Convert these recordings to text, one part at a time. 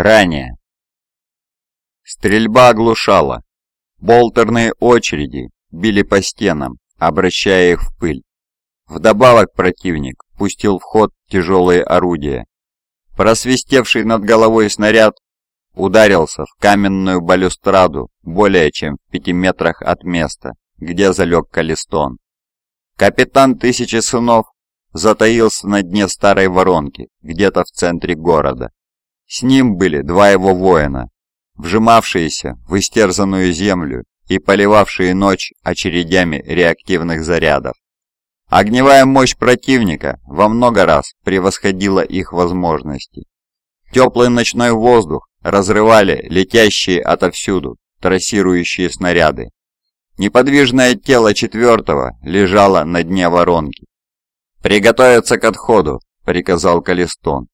Ранее. Стрельба оглушала. Болтерные очереди били по стенам, обращая их в пыль. Вдобавок противник пустил в ход тяжелые орудия. Просвистевший над головой снаряд ударился в каменную балюстраду более чем в пяти метрах от места, где залег Калистон. Капитан Тысячи Сынов затаился на дне старой воронки, где-то в центре города. С ним были два его воина, вжимавшиеся в истерзанную землю и поливавшие ночь очередями реактивных зарядов. Огневая мощь противника во много раз превосходила их возможности. Теплый ночной воздух разрывали летящие отовсюду трассирующие снаряды. Неподвижное тело четвертого лежало на дне воронки. «Приготовиться к отходу», — приказал Калистон,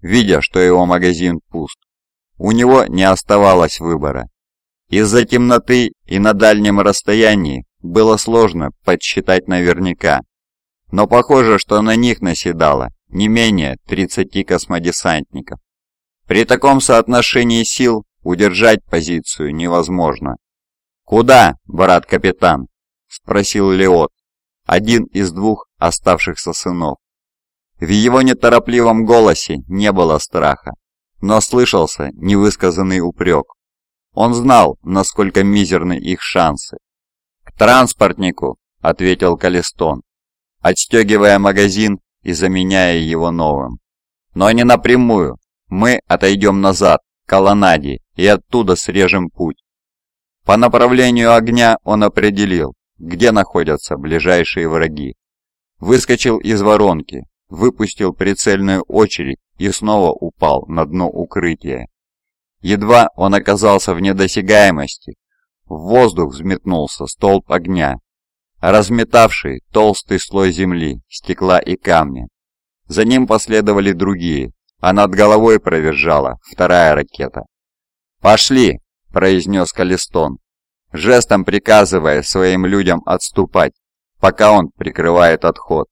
видя, что его магазин пуст. У него не оставалось выбора. Из-за темноты и на дальнем расстоянии было сложно подсчитать наверняка, но похоже, что на них наседало не менее 30 космодесантников. При таком соотношении сил удержать позицию невозможно. «Куда, брат-капитан?» – спросил Леот, один из двух оставшихся сынов. В его неторопливом голосе не было страха, но слышался невысказанный упрек. Он знал, насколько мизерны их шансы. «К транспортнику!» – ответил Калистон отстегивая магазин и заменяя его новым. Но не напрямую. Мы отойдем назад, к колоннаде, и оттуда срежем путь. По направлению огня он определил, где находятся ближайшие враги. Выскочил из воронки, выпустил прицельную очередь и снова упал на дно укрытия. Едва он оказался в недосягаемости, в воздух взметнулся столб огня, разметавший толстый слой земли, стекла и камня. За ним последовали другие, а над головой провержала вторая ракета. «Пошли!» – произнес Калистон, жестом приказывая своим людям отступать, пока он прикрывает отход.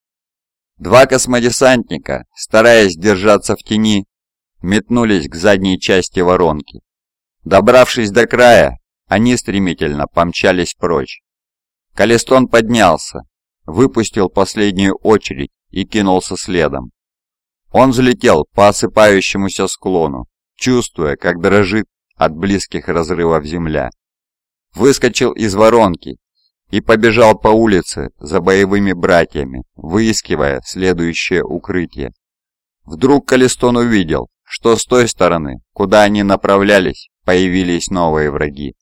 Два космодесантника, стараясь держаться в тени, метнулись к задней части воронки. Добравшись до края, они стремительно помчались прочь. Калистон поднялся, выпустил последнюю очередь и кинулся следом. Он взлетел по осыпающемуся склону, чувствуя, как дрожит от близких разрывов земля. Выскочил из воронки и побежал по улице за боевыми братьями, выискивая следующее укрытие. Вдруг Калистон увидел, что с той стороны, куда они направлялись, появились новые враги.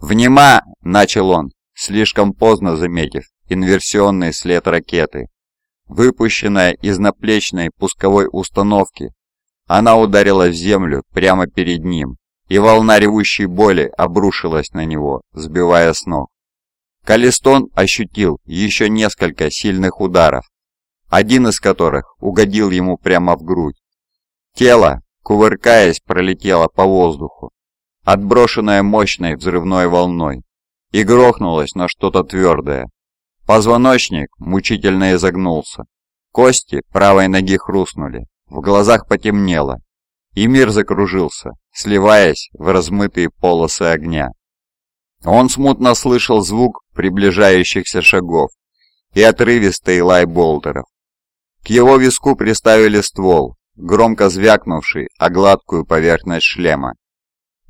«Внима!» – начал он, слишком поздно заметив инверсионный след ракеты. Выпущенная из наплечной пусковой установки, она ударила в землю прямо перед ним, и волна ревущей боли обрушилась на него, сбивая с ног. Калистон ощутил еще несколько сильных ударов, один из которых угодил ему прямо в грудь. Тело, кувыркаясь, пролетело по воздуху, отброшенное мощной взрывной волной и грохнулась на что-то твердое. Позвоночник мучительно изогнулся. Кости правой ноги хрустнули, в глазах потемнело, и мир закружился, сливаясь в размытые полосы огня. Он смутно слышал звук приближающихся шагов и отрывистый лай болтеров. К его виску приставили ствол, громко звякнувший о гладкую поверхность шлема.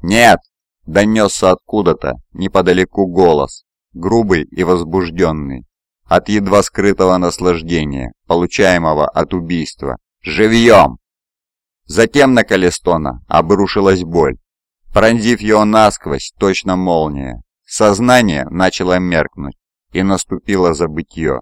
«Нет!» Донесся откуда-то, неподалеку голос, грубый и возбужденный, от едва скрытого наслаждения, получаемого от убийства. «Живьем!» Затем на Калистона обрушилась боль, пронзив его насквозь точно молния. Сознание начало меркнуть, и наступило забытье.